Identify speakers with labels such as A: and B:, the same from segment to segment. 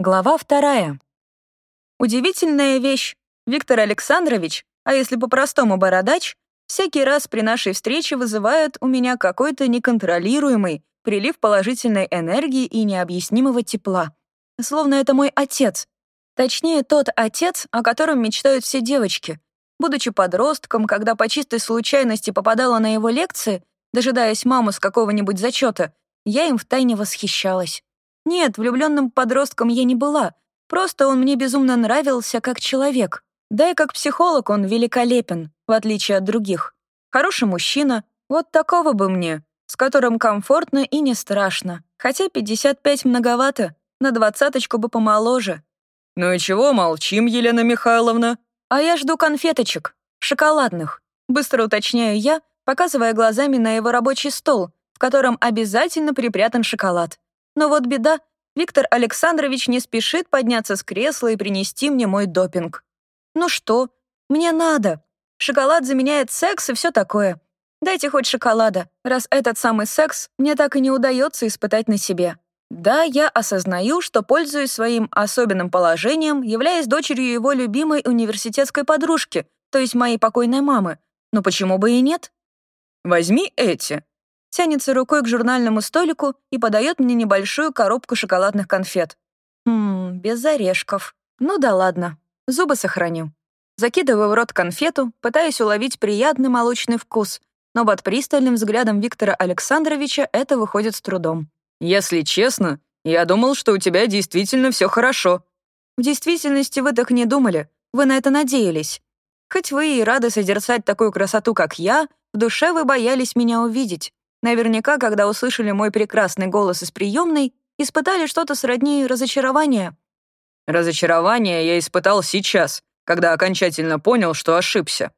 A: Глава вторая. Удивительная вещь. Виктор Александрович, а если по-простому бородач, всякий раз при нашей встрече вызывает у меня какой-то неконтролируемый прилив положительной энергии и необъяснимого тепла. Словно это мой отец. Точнее, тот отец, о котором мечтают все девочки. Будучи подростком, когда по чистой случайности попадала на его лекции, дожидаясь маму с какого-нибудь зачета, я им втайне восхищалась. Нет, влюбленным подростком я не была. Просто он мне безумно нравился как человек. Да и как психолог он великолепен, в отличие от других. Хороший мужчина, вот такого бы мне, с которым комфортно и не страшно. Хотя 55 многовато, на двадцаточку бы помоложе.
B: «Ну и чего молчим, Елена Михайловна?»
A: «А я жду конфеточек, шоколадных», быстро уточняю я, показывая глазами на его рабочий стол, в котором обязательно припрятан шоколад. Но вот беда, Виктор Александрович не спешит подняться с кресла и принести мне мой допинг. Ну что, мне надо. Шоколад заменяет секс и все такое. Дайте хоть шоколада, раз этот самый секс мне так и не удается испытать на себе. Да, я осознаю, что пользуюсь своим особенным положением, являясь дочерью его любимой университетской подружки, то есть моей покойной мамы. Но почему бы и нет?
B: Возьми эти
A: тянется рукой к журнальному столику и подает мне небольшую коробку шоколадных конфет. Хм, без орешков. Ну да ладно, зубы сохраню. Закидываю в рот конфету, пытаясь уловить приятный молочный вкус, но под пристальным взглядом Виктора Александровича это выходит с трудом.
B: «Если честно, я думал, что у тебя действительно все хорошо».
A: «В действительности вы так не думали, вы на это надеялись. Хоть вы и рады созерцать такую красоту, как я, в душе вы боялись меня увидеть. Наверняка, когда услышали мой прекрасный голос из приемной, испытали что-то сродни разочарования.
B: «Разочарование я испытал сейчас, когда окончательно понял, что ошибся»,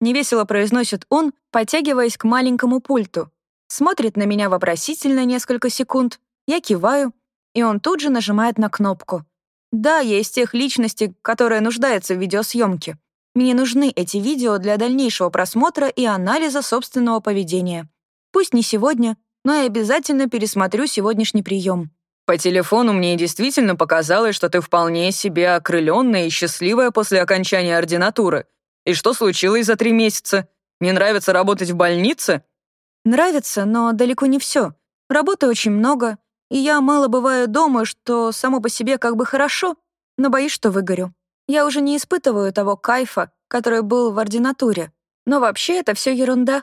A: невесело произносит он, подтягиваясь к маленькому пульту. Смотрит на меня вопросительно несколько секунд, я киваю, и он тут же нажимает на кнопку. Да, я из тех личностей, которые нуждаются в видеосъемке. Мне нужны эти видео для дальнейшего просмотра и анализа собственного поведения. Пусть не сегодня, но я обязательно пересмотрю сегодняшний прием.
B: По телефону мне действительно показалось, что ты вполне себе окрыленная и счастливая после окончания ординатуры. И что случилось за три месяца? Не нравится работать в больнице?
A: Нравится, но далеко не все. Работы очень много, и я мало бываю дома, что само по себе как бы хорошо, но боюсь, что выгорю. Я уже не испытываю того кайфа, который был в ординатуре. Но вообще это все ерунда.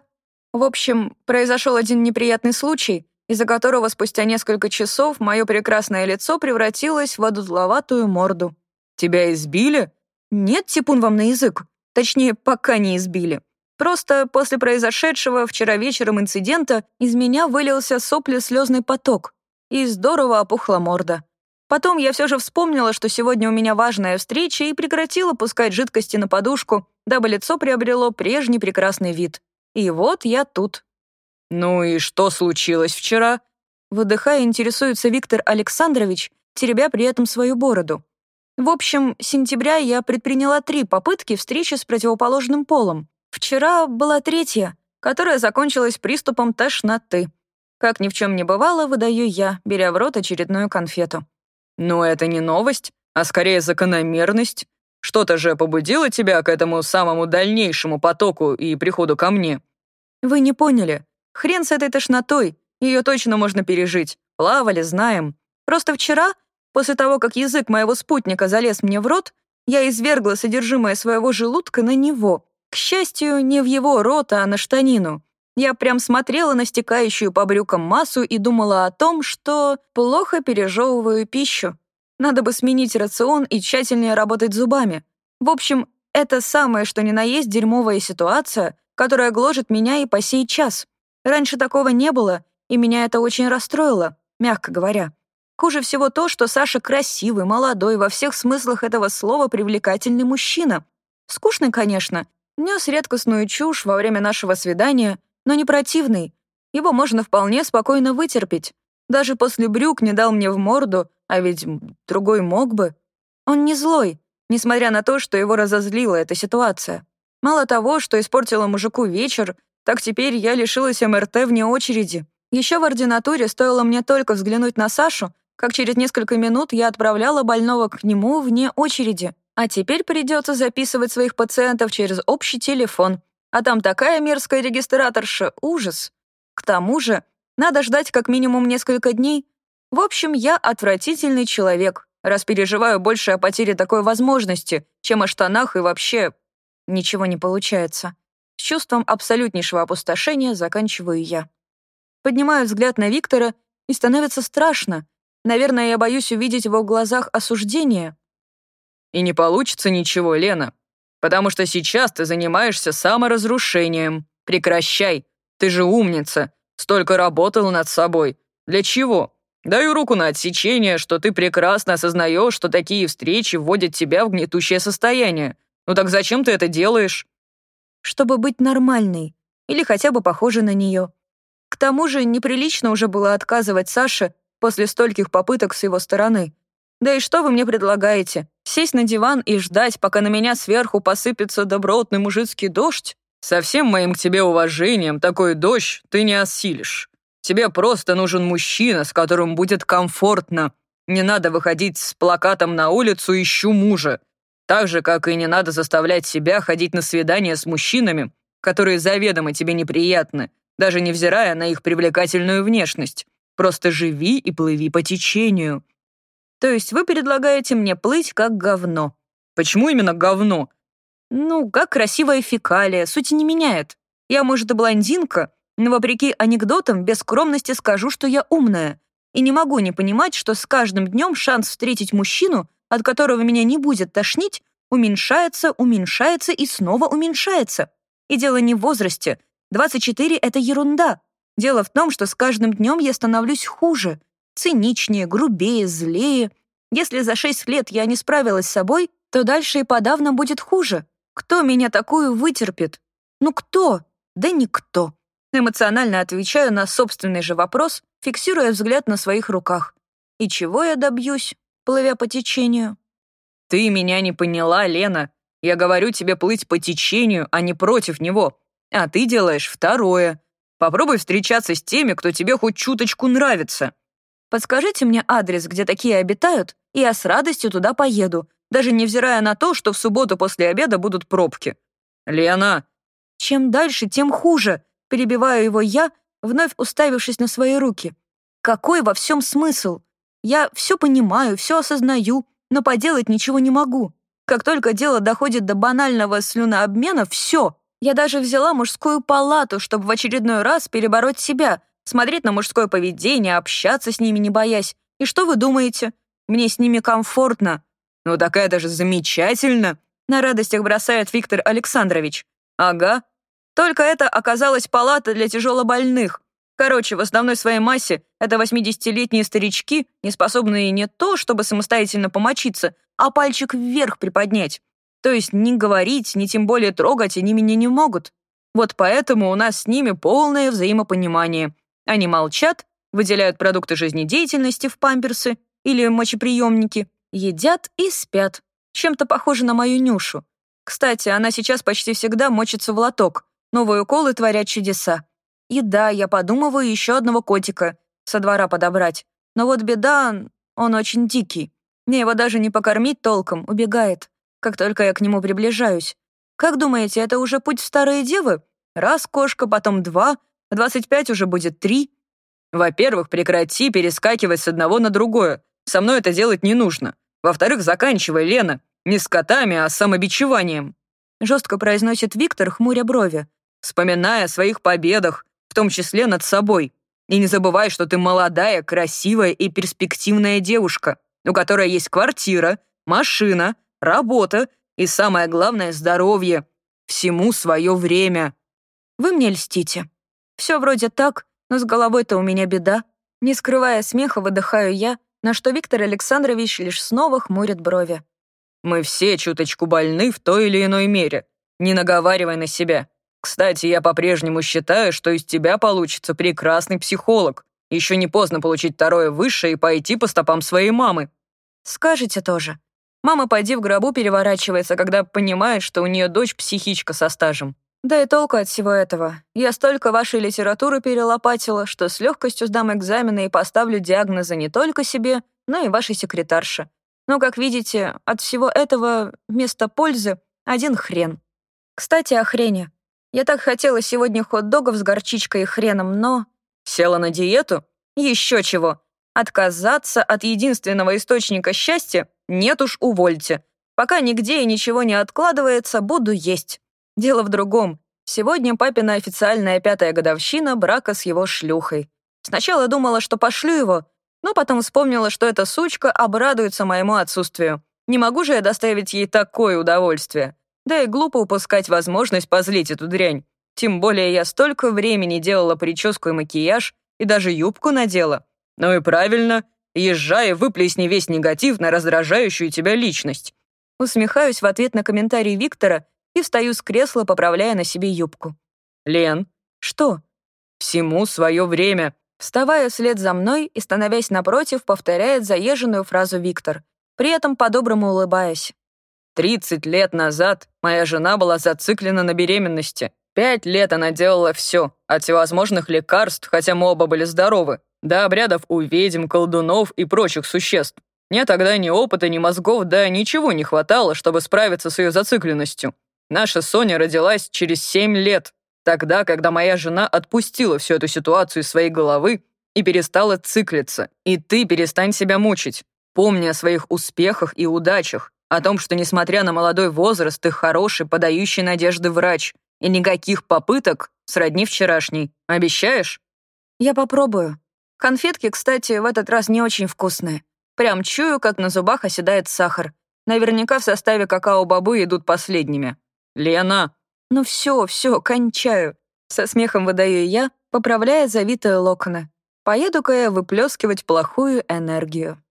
A: В общем, произошел один неприятный случай, из-за которого спустя несколько часов мое прекрасное лицо превратилось в одутловатую морду.
B: «Тебя избили?»
A: «Нет, типун вам на язык. Точнее, пока не избили. Просто после произошедшего вчера вечером инцидента из меня вылился сопли-слезный поток, и здорово опухла морда. Потом я все же вспомнила, что сегодня у меня важная встреча, и прекратила пускать жидкости на подушку, дабы лицо приобрело прежний прекрасный вид. И вот я тут.
B: «Ну и что случилось вчера?»
A: Выдыхая, интересуется Виктор Александрович, теребя при этом свою бороду. В общем, с сентября я предприняла три попытки встречи с противоположным полом. Вчера была третья, которая закончилась приступом тошноты. Как ни в чем не бывало, выдаю я, беря в рот очередную конфету.
B: «Но это не новость, а скорее закономерность. Что-то же побудило тебя к этому самому дальнейшему потоку и приходу ко мне?»
A: «Вы не поняли. Хрен с этой тошнотой. Ее точно можно пережить. Плавали, знаем. Просто вчера, после того, как язык моего спутника залез мне в рот, я извергла содержимое своего желудка на него. К счастью, не в его рот, а на штанину. Я прям смотрела на стекающую по брюкам массу и думала о том, что плохо пережевываю пищу. Надо бы сменить рацион и тщательнее работать зубами. В общем, это самое, что ни на есть дерьмовая ситуация, которая гложет меня и по сей час. Раньше такого не было, и меня это очень расстроило, мягко говоря. Хуже всего то, что Саша красивый, молодой, во всех смыслах этого слова привлекательный мужчина. Скучный, конечно, нес редкостную чушь во время нашего свидания, но не противный. Его можно вполне спокойно вытерпеть. Даже после брюк не дал мне в морду, а ведь другой мог бы. Он не злой, несмотря на то, что его разозлила эта ситуация. Мало того, что испортила мужику вечер, так теперь я лишилась МРТ вне очереди. Еще в ординатуре стоило мне только взглянуть на Сашу, как через несколько минут я отправляла больного к нему вне очереди. А теперь придется записывать своих пациентов через общий телефон. А там такая мерзкая регистраторша, ужас. К тому же, надо ждать как минимум несколько дней. В общем, я отвратительный человек, раз переживаю больше о потере такой возможности, чем о штанах и вообще ничего не получается. С чувством абсолютнейшего опустошения заканчиваю я. Поднимаю взгляд на Виктора, и становится страшно. Наверное, я боюсь увидеть в его глазах осуждение.
B: И не получится ничего, Лена, потому что сейчас ты занимаешься саморазрушением. Прекращай. Ты же умница. Столько работала над собой. Для чего? Даю руку на отсечение, что ты прекрасно осознаешь, что такие встречи вводят тебя в гнетущее состояние. Ну так зачем ты это делаешь?
A: Чтобы быть нормальной. Или хотя бы похожей на нее. К тому же неприлично уже было отказывать Саше после стольких попыток с его стороны. Да и что вы мне предлагаете? Сесть на диван и ждать, пока на меня сверху посыпется добротный мужицкий дождь?
B: Со всем моим к тебе уважением такой дождь ты не осилишь. Тебе просто нужен мужчина, с которым будет комфортно. Не надо выходить с плакатом на улицу «Ищу мужа». Так же, как и не надо заставлять себя ходить на свидания с мужчинами, которые заведомо тебе неприятны, даже невзирая на их привлекательную внешность. Просто живи и плыви по течению.
A: То есть вы предлагаете мне плыть как говно?
B: Почему именно говно?
A: Ну, как красивая фекалия, суть не меняет. Я, может, и блондинка, но вопреки анекдотам без скромности скажу, что я умная. И не могу не понимать, что с каждым днем шанс встретить мужчину, от которого меня не будет тошнить, уменьшается, уменьшается и снова уменьшается. И дело не в возрасте. 24 — это ерунда. Дело в том, что с каждым днем я становлюсь хуже, циничнее, грубее, злее. Если за 6 лет я не справилась с собой, то дальше и подавно будет хуже. Кто меня такую вытерпит? Ну кто? Да никто. Эмоционально отвечаю на собственный же вопрос, фиксируя взгляд на своих руках. И чего я добьюсь, плывя по течению?
B: Ты меня не поняла, Лена. Я говорю тебе плыть по течению, а не против него. А ты делаешь второе. Попробуй встречаться с теми, кто тебе хоть чуточку нравится.
A: Подскажите мне адрес, где такие обитают, и я с радостью туда поеду, даже невзирая на то, что в субботу после обеда будут пробки.
B: Лена!
A: Чем дальше, тем хуже. Перебиваю его я, вновь уставившись на свои руки. Какой во всем смысл? Я все понимаю, все осознаю, но поделать ничего не могу. Как только дело доходит до банального слюнообмена, все. Я даже взяла мужскую палату, чтобы в очередной раз перебороть себя, смотреть на мужское поведение, общаться с ними не боясь. И что вы думаете? Мне с ними комфортно.
B: Ну такая даже замечательно.
A: На радостях бросает Виктор Александрович.
B: Ага,
A: только это оказалась палата для тяжелобольных. Короче, в основной своей массе это 80-летние старички, не способные не то, чтобы самостоятельно помочиться, а пальчик вверх приподнять. То есть ни говорить, ни тем более трогать они меня не могут. Вот поэтому у нас с ними полное взаимопонимание. Они молчат, выделяют продукты жизнедеятельности в памперсы или мочеприемники, едят и спят. Чем-то похоже на мою Нюшу. Кстати, она сейчас почти всегда мочится в лоток, Новые уколы творят чудеса. И да, я подумываю еще одного котика со двора подобрать. Но вот беда, он очень дикий. Мне его даже не покормить толком, убегает, как только я к нему приближаюсь. Как думаете, это уже путь в старые девы? Раз кошка, потом два, в двадцать пять уже будет три.
B: Во-первых, прекрати перескакивать с одного на другое. Со мной это делать не нужно. Во-вторых, заканчивай, Лена. Не с котами, а с самобичеванием.
A: Жестко произносит Виктор, хмуря брови
B: вспоминая о своих победах, в том числе над собой. И не забывай, что ты молодая, красивая и перспективная девушка, у которой есть квартира, машина, работа и, самое главное, здоровье. Всему свое время.
A: Вы мне льстите. Все вроде так, но с головой-то у меня беда. Не скрывая смеха, выдыхаю я, на что Виктор Александрович лишь снова хмурит брови.
B: Мы все чуточку больны в той или иной мере. Не наговаривай на себя. Кстати, я по-прежнему считаю, что из тебя получится прекрасный психолог. Еще не поздно получить второе высшее и пойти по стопам своей мамы».
A: «Скажете тоже. Мама, пойди в гробу, переворачивается, когда понимает, что у нее дочь психичка со стажем. Да и толку от всего этого. Я столько вашей литературы перелопатила, что с легкостью сдам экзамены и поставлю диагнозы не только себе, но и вашей секретарше. Но, как видите, от всего этого вместо пользы один хрен. Кстати, о хрене. Я так хотела сегодня хот-догов с горчичкой и хреном, но...
B: Села на диету?
A: Еще чего. Отказаться от единственного источника счастья? Нет уж, увольте. Пока нигде и ничего не откладывается, буду есть. Дело в другом. Сегодня папина официальная пятая годовщина брака с его шлюхой. Сначала думала, что пошлю его, но потом вспомнила, что эта сучка обрадуется моему отсутствию. Не могу же я доставить ей такое удовольствие. Да и глупо упускать возможность позлить эту дрянь. Тем более я столько времени делала прическу и макияж, и даже юбку надела. Ну и правильно, езжай и выплесни весь негатив на раздражающую тебя личность. Усмехаюсь в ответ на комментарий Виктора и встаю с кресла, поправляя на себе юбку.
B: «Лен».
A: «Что?»
B: «Всему свое время».
A: Вставая вслед за мной и становясь напротив, повторяет заезженную фразу Виктор, при этом по-доброму улыбаясь.
B: «Тридцать лет назад моя жена была зациклена на беременности. Пять лет она делала все, от всевозможных лекарств, хотя мы оба были здоровы, до обрядов у ведьм, колдунов и прочих существ. Мне тогда ни опыта, ни мозгов, да ничего не хватало, чтобы справиться с ее зацикленностью. Наша Соня родилась через семь лет, тогда, когда моя жена отпустила всю эту ситуацию из своей головы и перестала циклиться. И ты перестань себя мучить. Помни о своих успехах и удачах, о том, что, несмотря на молодой возраст, ты хороший, подающий надежды врач, и никаких попыток сродни вчерашней. Обещаешь?
A: Я попробую. Конфетки, кстати, в этот раз не очень вкусные. Прям чую, как на зубах оседает сахар. Наверняка в составе какао-бобы идут последними.
B: «Лена!»
A: «Ну все, все, кончаю!» Со смехом выдаю я, поправляя завитые локоны. Поеду-ка я выплескивать плохую энергию.